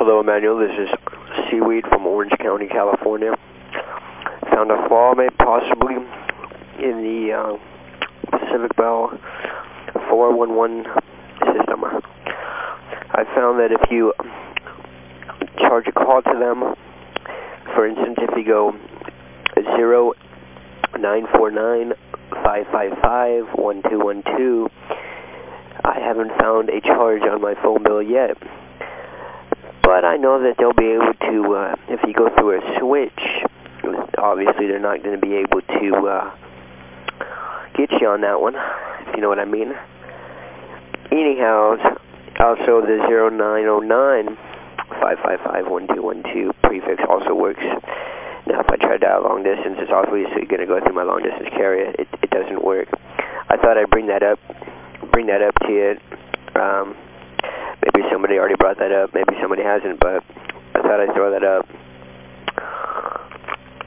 Hello, Emmanuel. This is Seaweed from Orange County, California. Found a flaw, maybe possibly, in the uh, Pacific Bell 411 system. I found that if you charge a call to them, for instance, if you go 0949 555 1212, I haven't found a charge on my phone bill yet. But I know that they'll be able to, uh, if you go through a switch, obviously they're not going to be able to uh, get you on that one, if you know what I mean. Anyhow, also the 0909 555 1212 prefix also works. Now, if I try to dial long distance, it's obviously going to go through my long distance carrier. It, it doesn't work. I thought I'd bring that up, bring that up to you. Um, somebody already brought that up. Maybe somebody hasn't, but I thought I'd throw that up.